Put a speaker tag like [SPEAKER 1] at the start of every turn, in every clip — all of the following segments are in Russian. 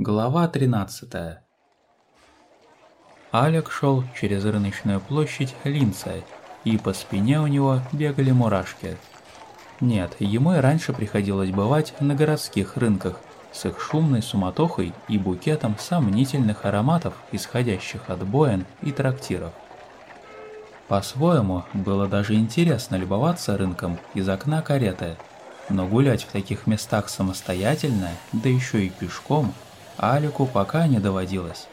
[SPEAKER 1] Глава 13 Алек шел через рыночную площадь Линца, и по спине у него бегали мурашки. Нет, ему и раньше приходилось бывать на городских рынках с их шумной суматохой и букетом сомнительных ароматов, исходящих от боен и трактиров. По-своему, было даже интересно любоваться рынком из окна кареты, но гулять в таких местах самостоятельно, да еще и пешком – Алику пока не доводилось.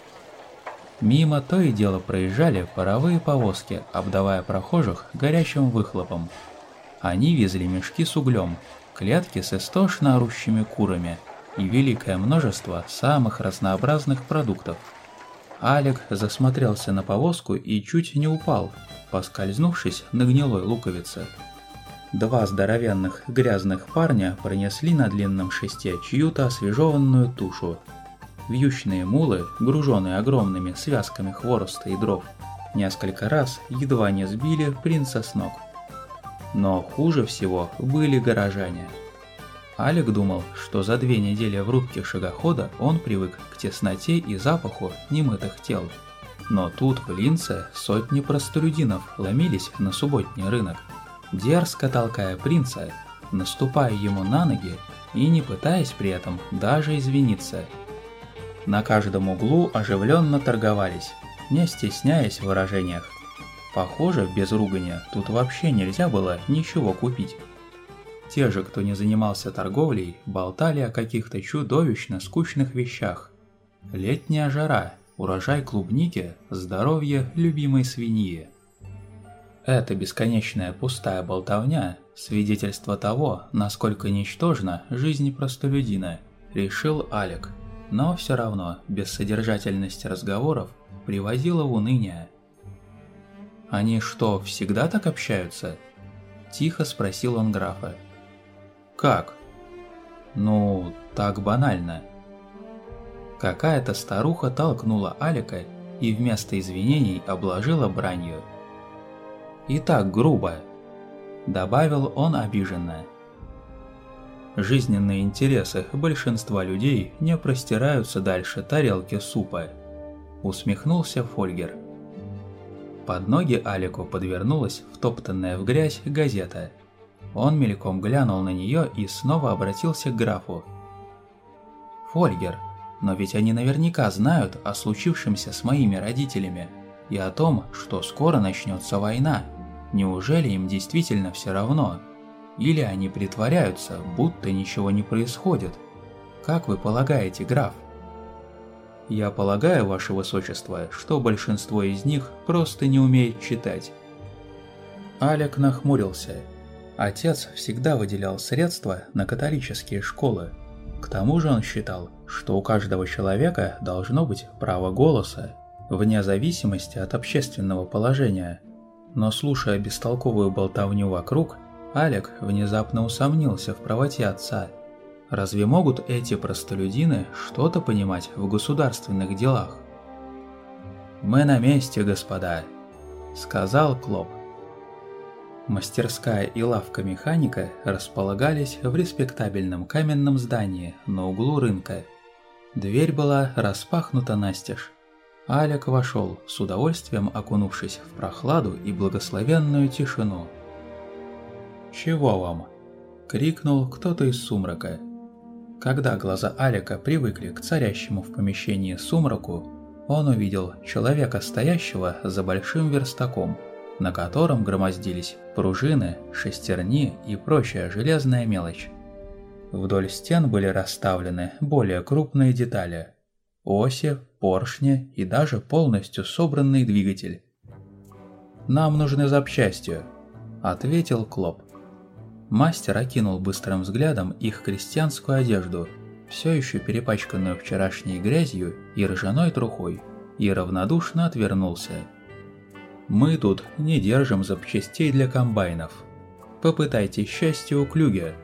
[SPEAKER 1] Мимо то и дело проезжали паровые повозки, обдавая прохожих горячим выхлопом. Они везли мешки с углем, клетки с истошно орущими курами и великое множество самых разнообразных продуктов. Алик засмотрелся на повозку и чуть не упал, поскользнувшись на гнилой луковице. Два здоровенных грязных парня пронесли на длинном шесте чью-то освежеванную тушу Вьючные мулы, груженные огромными связками хвороста и дров, несколько раз едва не сбили принца с ног. Но хуже всего были горожане. Алик думал, что за две недели в рубке шагохода он привык к тесноте и запаху немытых тел. Но тут в Линце сотни простолюдинов ломились на субботний рынок, дерзко толкая принца, наступая ему на ноги и не пытаясь при этом даже извиниться – на каждом углу оживленно торговались, не стесняясь в выражениях. Похоже, без ругания тут вообще нельзя было ничего купить. Те же, кто не занимался торговлей, болтали о каких-то чудовищно скучных вещах. Летняя жара, урожай клубники, здоровье любимой свиньи. Эта бесконечная пустая болтовня – свидетельство того, насколько ничтожна жизнь простолюдина, решил Алек – но все равно бессодержательность разговоров приводила в уныние. «Они что, всегда так общаются?» – тихо спросил он графа. «Как?» «Ну, так банально». Какая-то старуха толкнула Алика и вместо извинений обложила бранью. «И так грубо», – добавил он обиженно. Жизненные интересы большинства людей не простираются дальше тарелки супа. Усмехнулся Фольгер. Под ноги Алику подвернулась втоптанная в грязь газета. Он мельком глянул на нее и снова обратился к графу. «Фольгер, но ведь они наверняка знают о случившемся с моими родителями и о том, что скоро начнется война. Неужели им действительно все равно?» Или они притворяются, будто ничего не происходит. Как вы полагаете, граф? Я полагаю, ваше высочество, что большинство из них просто не умеет читать. Алек нахмурился. Отец всегда выделял средства на католические школы. К тому же он считал, что у каждого человека должно быть право голоса, вне зависимости от общественного положения. Но слушая бестолковую болтовню вокруг, Алек внезапно усомнился в правоте отца. Разве могут эти простолюдины что-то понимать в государственных делах? «Мы на месте, господа», — сказал Клоп. Мастерская и лавка механика располагались в респектабельном каменном здании на углу рынка. Дверь была распахнута настежь. Алек вошел, с удовольствием окунувшись в прохладу и благословенную тишину. «Чего вам?» – крикнул кто-то из сумрака. Когда глаза Алика привыкли к царящему в помещении сумраку, он увидел человека, стоящего за большим верстаком, на котором громоздились пружины, шестерни и прочая железная мелочь. Вдоль стен были расставлены более крупные детали – оси, поршни и даже полностью собранный двигатель. «Нам нужны запчасти», – ответил Клоп. Мастер окинул быстрым взглядом их крестьянскую одежду, все еще перепачканную вчерашней грязью и ржаной трухой, и равнодушно отвернулся. «Мы тут не держим запчастей для комбайнов. Попытайте счастье у Клюге».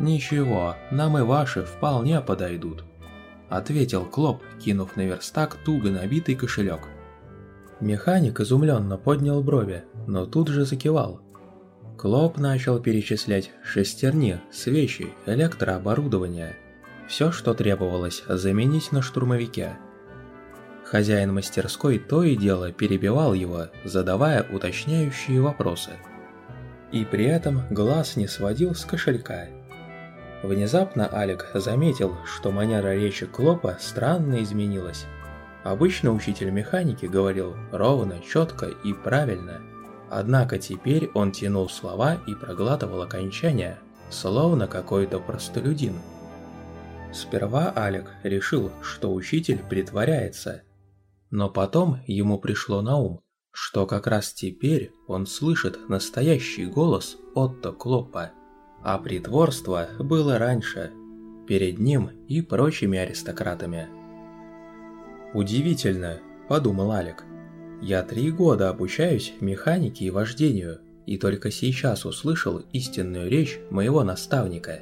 [SPEAKER 1] «Ничего, нам и ваши вполне подойдут», — ответил Клоп, кинув на верстак туго набитый кошелек. Механик изумленно поднял брови, но тут же закивал — Клоп начал перечислять шестерни, свечи, электрооборудование. все, что требовалось, заменить на штурмовике. Хозяин мастерской то и дело перебивал его, задавая уточняющие вопросы. И при этом глаз не сводил с кошелька. Внезапно Алик заметил, что манера речи Клопа странно изменилась. Обычно учитель механики говорил ровно, четко и правильно. Однако теперь он тянул слова и проглатывал окончания, словно какой-то простолюдин. Сперва Алик решил, что учитель притворяется. Но потом ему пришло на ум, что как раз теперь он слышит настоящий голос Отто Клопа. А притворство было раньше, перед ним и прочими аристократами. «Удивительно», – подумал Алик. «Я три года обучаюсь механике и вождению, и только сейчас услышал истинную речь моего наставника».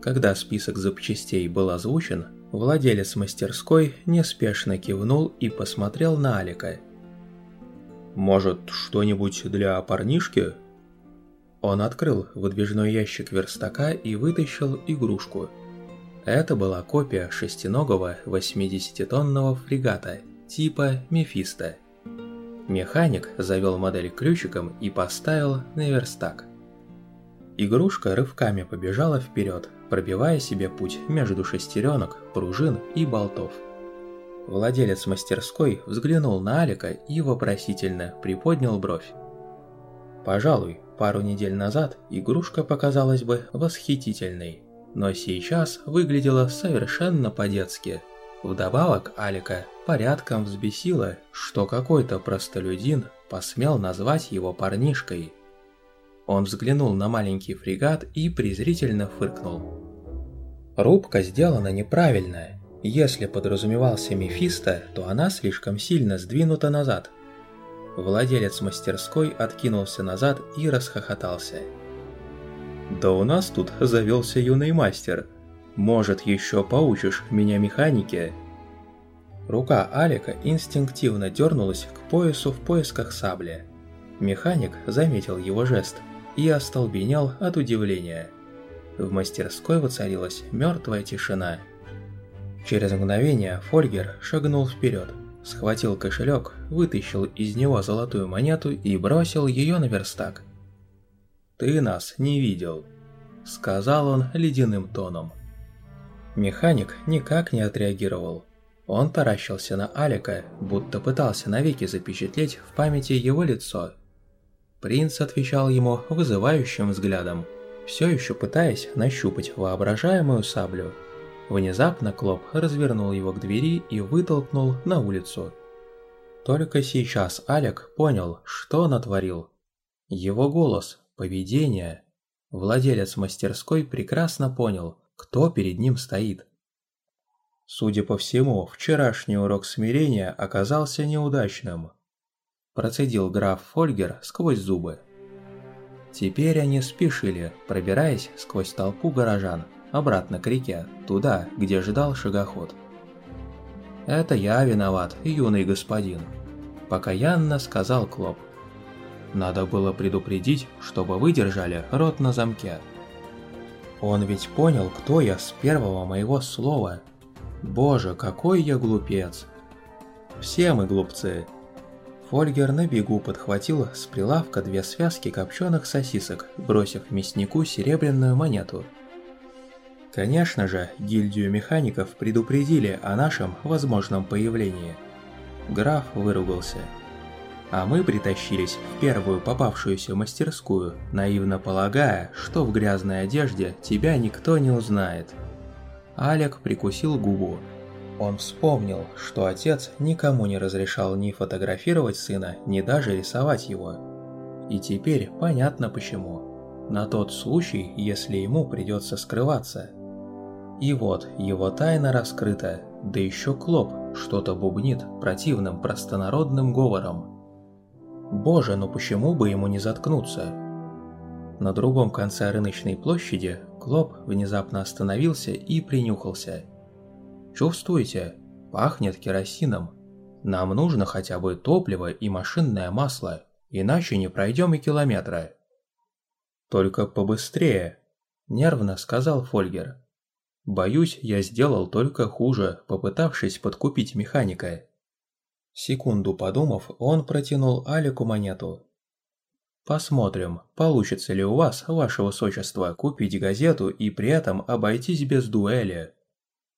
[SPEAKER 1] Когда список запчастей был озвучен, владелец мастерской неспешно кивнул и посмотрел на Алика. «Может, что-нибудь для парнишки?» Он открыл выдвижной ящик верстака и вытащил игрушку. Это была копия шестиногого 80-тонного фрегата типа «Мефисто». Механик завел модель ключиком и поставил на верстак. Игрушка рывками побежала вперед, пробивая себе путь между шестеренок, пружин и болтов. Владелец мастерской взглянул на Алика и вопросительно приподнял бровь. Пожалуй, пару недель назад игрушка показалась бы восхитительной, но сейчас выглядела совершенно по-детски. Вдобавок Алика порядком взбесила, что какой-то простолюдин посмел назвать его парнишкой. Он взглянул на маленький фрегат и презрительно фыркнул. Рубка сделана неправильно. Если подразумевался Мефисто, то она слишком сильно сдвинута назад – Владелец мастерской откинулся назад и расхохотался. «Да у нас тут завелся юный мастер. Может, еще поучишь меня механике?» Рука Алика инстинктивно дернулась к поясу в поисках сабли. Механик заметил его жест и остолбенел от удивления. В мастерской воцарилась мертвая тишина. Через мгновение Фольгер шагнул вперед схватил кошелек, вытащил из него золотую монету и бросил ее на верстак. «Ты нас не видел», — сказал он ледяным тоном. Механик никак не отреагировал. Он таращился на Алика, будто пытался навеки запечатлеть в памяти его лицо. Принц отвечал ему вызывающим взглядом, все еще пытаясь нащупать воображаемую саблю. Внезапно Клоп развернул его к двери и вытолкнул на улицу. Только сейчас Алек понял, что натворил. Его голос, поведение. Владелец мастерской прекрасно понял, кто перед ним стоит. Судя по всему, вчерашний урок смирения оказался неудачным. Процедил граф Фольгер сквозь зубы. Теперь они спешили, пробираясь сквозь толпу горожан обратно к реке, туда, где ждал шагоход. «Это я виноват, юный господин», – покаянно сказал Клоп. «Надо было предупредить, чтобы вы держали рот на замке». Он ведь понял, кто я с первого моего слова. Боже, какой я глупец. Все мы глупцы. Фольгер на бегу подхватил с прилавка две связки копченых сосисок, бросив мяснику серебряную монету – Конечно же, гильдию механиков предупредили о нашем возможном появлении. Граф выругался. А мы притащились в первую попавшуюся мастерскую, наивно полагая, что в грязной одежде тебя никто не узнает. Алек прикусил губу. Он вспомнил, что отец никому не разрешал ни фотографировать сына, ни даже рисовать его. И теперь понятно почему. На тот случай, если ему придется скрываться – и вот его тайна раскрыта, да еще Клоп что-то бубнит противным простонародным говором. Боже, ну почему бы ему не заткнуться? На другом конце рыночной площади Клоп внезапно остановился и принюхался. «Чувствуете? Пахнет керосином. Нам нужно хотя бы топливо и машинное масло, иначе не пройдем и километра». «Только побыстрее», – нервно сказал Фольгер. Боюсь, я сделал только хуже, попытавшись подкупить механика. Секунду подумав, он протянул Алику монету. Посмотрим, получится ли у вас, ваше высочество, купить газету и при этом обойтись без дуэли.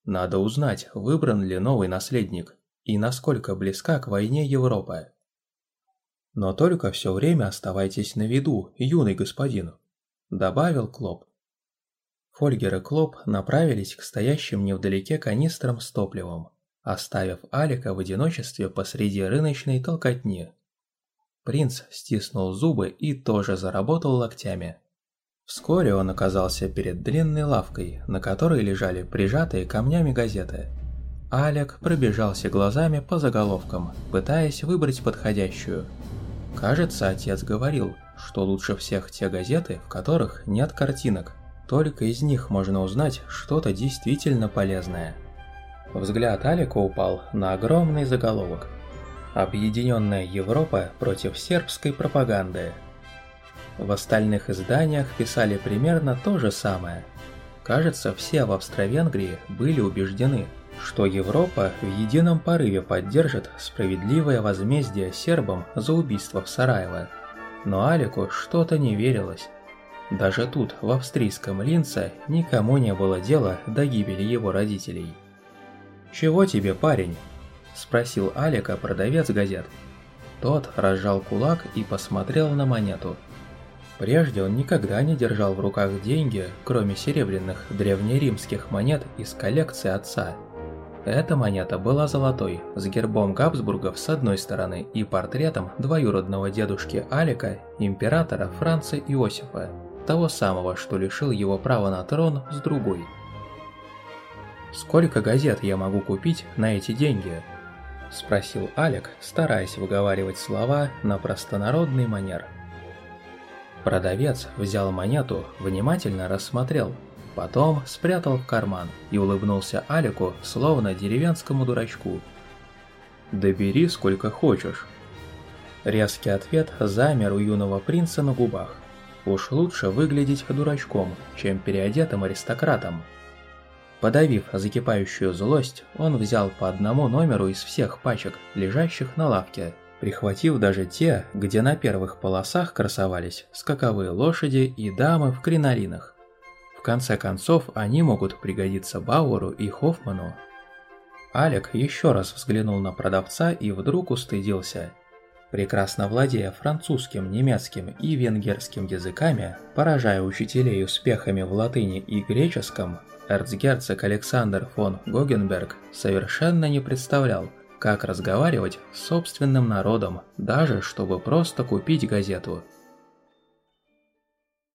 [SPEAKER 1] Надо узнать, выбран ли новый наследник и насколько близка к войне Европа. Но только все время оставайтесь на виду, юный господин, добавил Клоп. Фольгер и Клоп направились к стоящим невдалеке канистрам с топливом, оставив Алика в одиночестве посреди рыночной толкотни. Принц стиснул зубы и тоже заработал локтями. Вскоре он оказался перед длинной лавкой, на которой лежали прижатые камнями газеты. Алек пробежался глазами по заголовкам, пытаясь выбрать подходящую. Кажется, отец говорил, что лучше всех те газеты, в которых нет картинок. Только из них можно узнать что-то действительно полезное. Взгляд Алика упал на огромный заголовок – Объединенная Европа против сербской пропаганды. В остальных изданиях писали примерно то же самое. Кажется, все в Австро-Венгрии были убеждены, что Европа в едином порыве поддержит справедливое возмездие сербам за убийство в Сараево. Но Алику что-то не верилось. Даже тут, в австрийском Линце, никому не было дела до гибели его родителей. «Чего тебе, парень?» – спросил Алика продавец газет. Тот разжал кулак и посмотрел на монету. Прежде он никогда не держал в руках деньги, кроме серебряных древнеримских монет из коллекции отца. Эта монета была золотой, с гербом Габсбургов с одной стороны и портретом двоюродного дедушки Алика, императора Франца Иосифа, того самого, что лишил его права на трон, с другой. «Сколько газет я могу купить на эти деньги?» – спросил Алек, стараясь выговаривать слова на простонародный манер. Продавец взял монету, внимательно рассмотрел, потом спрятал в карман и улыбнулся Алику, словно деревенскому дурачку. «Да бери сколько хочешь». Резкий ответ замер у юного принца на губах. Уж лучше выглядеть дурачком, чем переодетым аристократом. Подавив закипающую злость, он взял по одному номеру из всех пачек, лежащих на лавке, прихватив даже те, где на первых полосах красовались скаковые лошади и дамы в кринолинах. В конце концов, они могут пригодиться Бауэру и Хоффману. Алек еще раз взглянул на продавца и вдруг устыдился. Прекрасно владея французским, немецким и венгерским языками, поражая учителей успехами в латыни и греческом, эрцгерцог Александр фон Гогенберг совершенно не представлял, как разговаривать с собственным народом, даже чтобы просто купить газету –